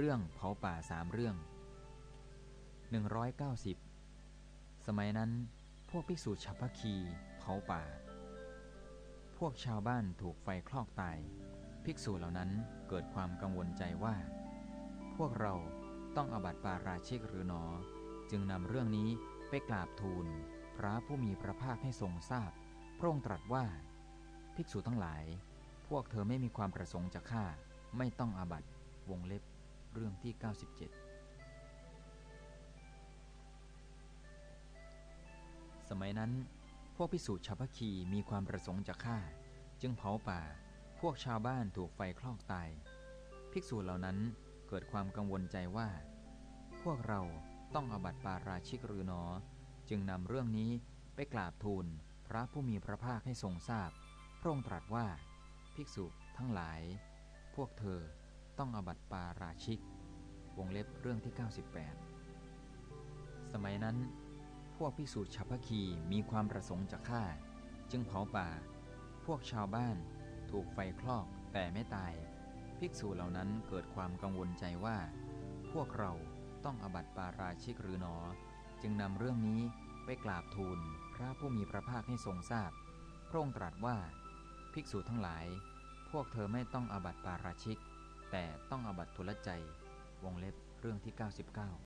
เรื่องเผาป่าสามเรื่อง 190 สมัยนั้น พวกภิกษุฉัพพคีเผาป่า พวกชาวบ้านถูกไฟคลอกตาย ภิกษุเหล่านั้นเกิดความกังวลใจว่า พวกเราต้องอบัติปาราชิกหรือหนอ จึงนำเรื่องนี้ไปกราบทูล พระผู้มีพระภาคให้ทรงทราบ พระองค์ตรัสว่า ภิกษุทั้งหลาย พวกเธอไม่มีความประสงค์จะฆ่า ไม่ต้องอาบัติวงเล็บ เรื่องที่ 97 สมัยนั้น พวกพิสูจน์ชาวพคีมีความประสงค์จะฆ่า จึงเผาป่า พวกชาวบ้านถูกไฟคลอกตาย ภิกษุเหล่านั้นเกิดความกังวลใจว่า พวกเราต้องอบัติปาราชิกหรือหนอ จึงนำเรื่องนี้ไปกราบทูลพระผู้มีพระภาคให้ทรงทราบ พระองค์ตรัสว่า ภิกษุทั้งหลาย พวกเธอ ต้องอบัติปาราชิก วงเล็บเรื่องที่ 98 สมัยนั้น พวกภิกษุฉัพพคีมีความประสงค์จะฆ่า จึงเผาป่า พวกชาวบ้านถูกไฟคลอกแต่ไม่ตาย ภิกษุเหล่านั้นเกิดความกังวลใจว่า พวกเราต้องอบัติปาราชิกหรือหนอ จึงนำเรื่องนี้ไปกราบทูลพระผู้มีพระภาคให้ทรงทราบ พระองค์ตรัสว่า ภิกษุทั้งหลาย พวกเธอไม่ต้องอบัติปาราชิก แต่ต้องอบัตทุลใจวงเล็บเรื่องที่ 99